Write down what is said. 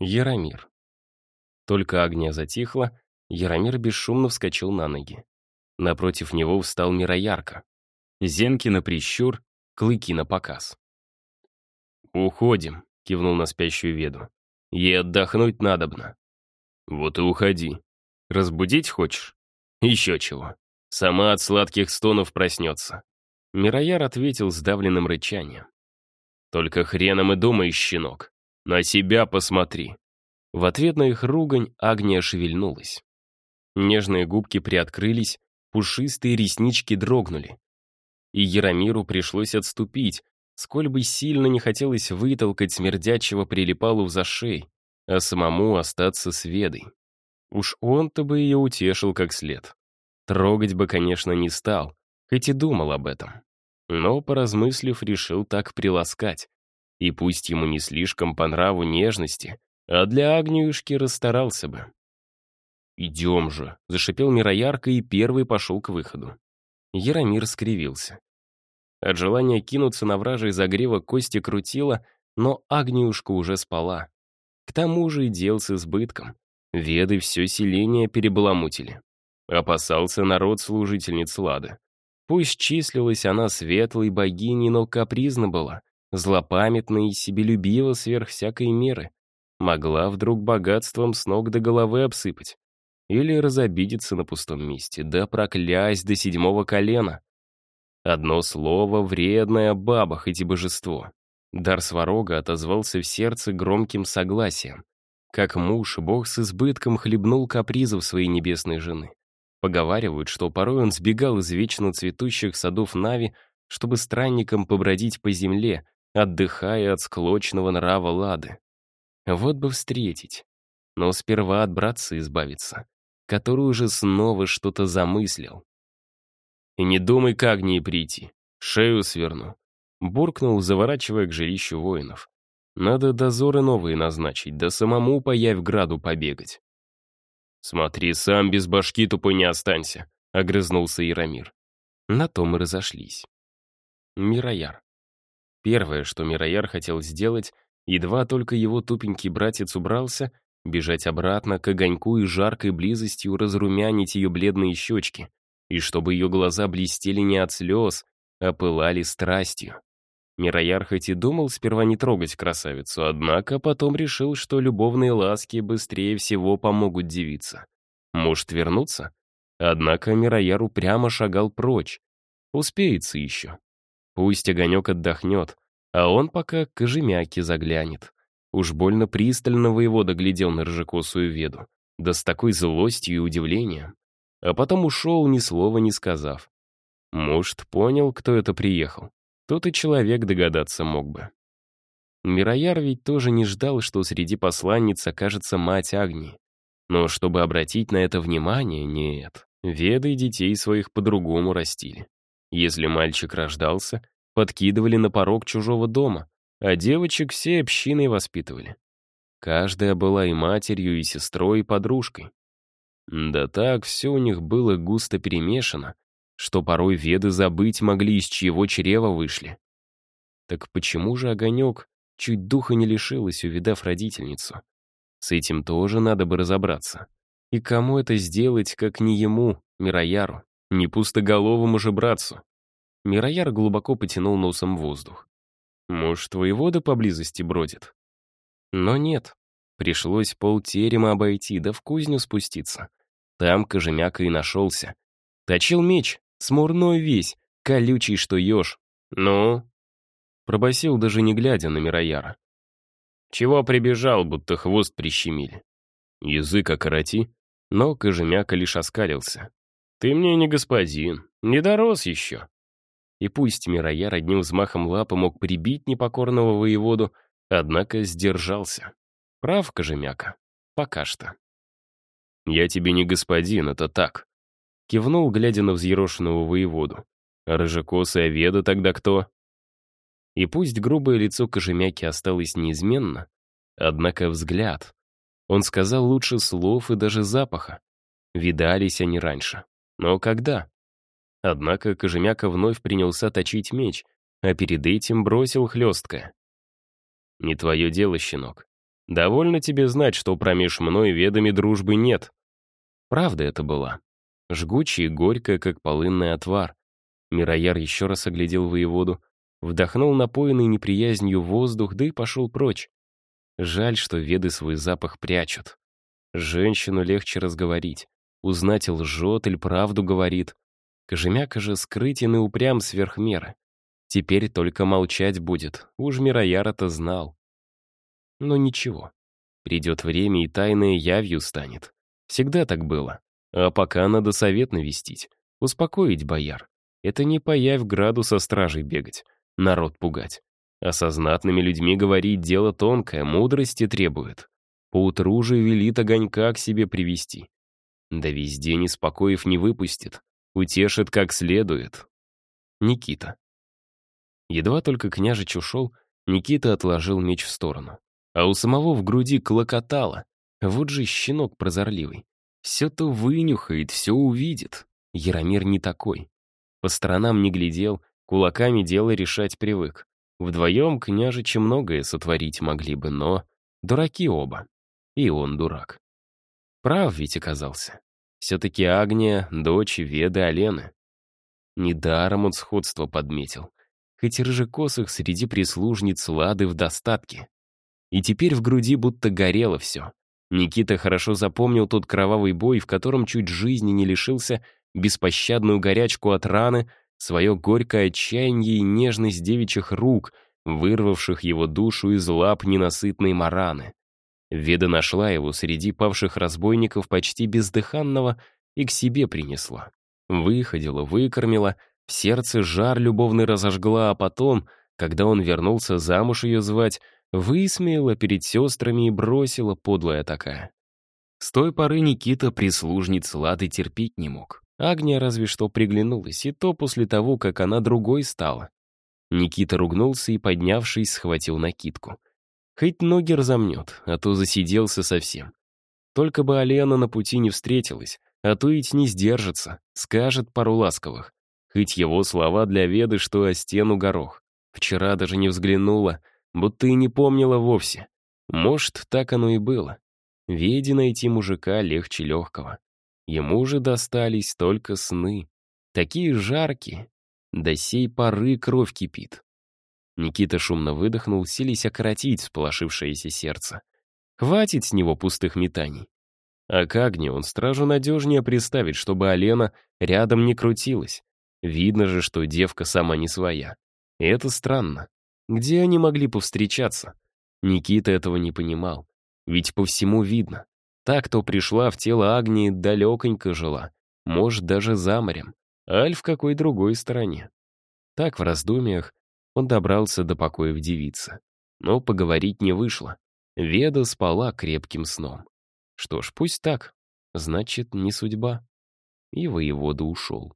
Яромир. Только огня затихла, Яромир бесшумно вскочил на ноги. Напротив него встал Мироярко. Зенки на прищур, клыки на показ. «Уходим», — кивнул на спящую веду. «Ей отдохнуть надобно». «Вот и уходи. Разбудить хочешь?» «Еще чего. Сама от сладких стонов проснется». Мирояр ответил сдавленным рычанием. «Только хреном и думаешь, щенок. На себя посмотри». В ответ на их ругань Агния шевельнулась. Нежные губки приоткрылись, пушистые реснички дрогнули. И Яромиру пришлось отступить, сколь бы сильно не хотелось вытолкать смердячего прилипалу в зашей, а самому остаться с Ведой. Уж он-то бы ее утешил как след. Трогать бы, конечно, не стал, хоть и думал об этом. Но, поразмыслив, решил так приласкать, и пусть ему не слишком по нраву нежности, а для Агниюшки расстарался бы. «Идем же», — зашипел Мироярко и первый пошел к выходу. Яромир скривился. От желания кинуться на вражий загревок кости крутило, но Агниюшка уже спала. К тому же и дел с избытком. Веды все селение перебаламутили. Опасался народ служительниц Лады. Пусть числилась она светлой богиней, но капризна была, злопамятна и себелюбива сверх всякой меры. Могла вдруг богатством с ног до головы обсыпать. Или разобидеться на пустом месте, да проклясть до седьмого колена. Одно слово — вредное баба, хоть и божество. Дар сварога отозвался в сердце громким согласием. Как муж, бог с избытком хлебнул капризов своей небесной жены. Поговаривают, что порой он сбегал из вечно цветущих садов Нави, чтобы странникам побродить по земле, отдыхая от склочного нрава Лады. Вот бы встретить. Но сперва от братца избавиться, который уже снова что-то замыслил. И не думай к Агнии прийти, шею сверну. Буркнул, заворачивая к жилищу воинов. Надо дозоры новые назначить, да самому по Явграду побегать. «Смотри, сам без башки тупой не останься», — огрызнулся Яромир. На том и разошлись. Мирояр. Первое, что Мирояр хотел сделать, едва только его тупенький братец убрался, бежать обратно к огоньку и жаркой близостью разрумянить ее бледные щечки, и чтобы ее глаза блестели не от слез, а пылали страстью. Мирояр хоть и думал сперва не трогать красавицу, однако потом решил, что любовные ласки быстрее всего помогут девице. Может вернуться? Однако Мирояр упрямо шагал прочь. Успеется еще. Пусть огонек отдохнет, а он пока к кожемяке заглянет. Уж больно пристально воевода глядел на рыжекосую веду, да с такой злостью и удивлением. А потом ушел, ни слова не сказав. Может, понял, кто это приехал. Тут и человек догадаться мог бы. Мирояр ведь тоже не ждал, что среди посланниц окажется мать Агнии. Но чтобы обратить на это внимание, нет. Веды детей своих по-другому растили. Если мальчик рождался, подкидывали на порог чужого дома, а девочек все общиной воспитывали. Каждая была и матерью, и сестрой, и подружкой. Да так, все у них было густо перемешано, что порой веды забыть могли, из чьего чрева вышли. Так почему же огонек чуть духа не лишилась, увидав родительницу? С этим тоже надо бы разобраться. И кому это сделать, как не ему, Мирояру, не пустоголовому же братцу? Мирояр глубоко потянул носом воздух. Может, воевода поблизости бродит? Но нет. Пришлось полтерема обойти, да в кузню спуститься. Там Кожемяка и нашелся. Точил меч, Смурной весь, колючий, что еж. Ну?» Пробасил, даже не глядя на Мирояра. «Чего прибежал, будто хвост прищемили?» Язык окороти, но Кожемяка лишь оскалился. «Ты мне не господин, не дорос еще». И пусть Мирояр одним взмахом лапы мог прибить непокорного воеводу, однако сдержался. Прав Кожемяка. Пока что. «Я тебе не господин, это так», Кивнул, глядя на взъерошенного воеводу. А рыжекосая веда тогда кто? И пусть грубое лицо Кожемяки осталось неизменно, однако взгляд. Он сказал лучше слов и даже запаха. Видались они раньше. Но когда? Однако Кожемяка вновь принялся точить меч, а перед этим бросил хлесткое. «Не твое дело, щенок. Довольно тебе знать, что промеж мной ведами дружбы нет». Правда это была. Жгучая и горькая, как полынный отвар. Мирояр еще раз оглядел воеводу, вдохнул напоенный неприязнью воздух, да и пошел прочь. Жаль, что веды свой запах прячут. Женщину легче разговорить, узнать, лжет или правду говорит. Кожемяка же скрытен и упрям сверх меры. Теперь только молчать будет, уж Мирояр-то знал. Но ничего. Придет время, и тайное явью станет. Всегда так было. А пока надо совет навестить, успокоить бояр. Это не по явь граду со стражей бегать, народ пугать. А со знатными людьми говорить дело тонкое, мудрости требует. Поутру же велит огонька к себе привести. Да везде неспокоев не выпустит, утешит как следует. Никита. Едва только княжич ушел, Никита отложил меч в сторону. А у самого в груди клокотало. Вот же щенок прозорливый. Все-то вынюхает, все увидит. Яромир не такой. По сторонам не глядел, кулаками дело решать привык. Вдвоем княжичи многое сотворить могли бы, но... Дураки оба. И он дурак. Прав ведь оказался. Все-таки Агния — дочь Веды Алены. Недаром он сходство подметил. Хоть и рыжекосых среди прислужниц Лады в достатке. И теперь в груди будто горело все. Никита хорошо запомнил тот кровавый бой, в котором чуть жизни не лишился, беспощадную горячку от раны, свое горькое отчаяние и нежность девичьих рук, вырвавших его душу из лап ненасытной мараны. Веда нашла его среди павших разбойников почти бездыханного и к себе принесла. Выходила, выкормила, в сердце жар любовный разожгла, а потом, когда он вернулся замуж ее звать, высмеяла перед сестрами и бросила подлая такая. С той поры Никита прислужниц Лады терпеть не мог. Агния разве что приглянулась, и то после того, как она другой стала. Никита ругнулся и, поднявшись, схватил накидку. Хоть ноги разомнет, а то засиделся совсем. Только бы Алена на пути не встретилась, а то ведь не сдержится, скажет пару ласковых. Хоть его слова для Веды, что о стену горох. Вчера даже не взглянула, будто и не помнила вовсе. Может, так оно и было. Веде найти мужика легче легкого. Ему же достались только сны. Такие жаркие. До сей поры кровь кипит. Никита шумно выдохнул, сились окоротить сполошившееся сердце. Хватит с него пустых метаний. А как не, он стражу надежнее представить, чтобы Алена рядом не крутилась. Видно же, что девка сама не своя. И это странно. Где они могли повстречаться? Никита этого не понимал. Ведь по всему видно. Та, кто пришла в тело Агнии, далеконько жила. Может, даже за морем. Аль в какой другой стороне. Так, в раздумьях, он добрался до покоев девицы. Но поговорить не вышло. Веда спала крепким сном. Что ж, пусть так. Значит, не судьба. И воевода ушел.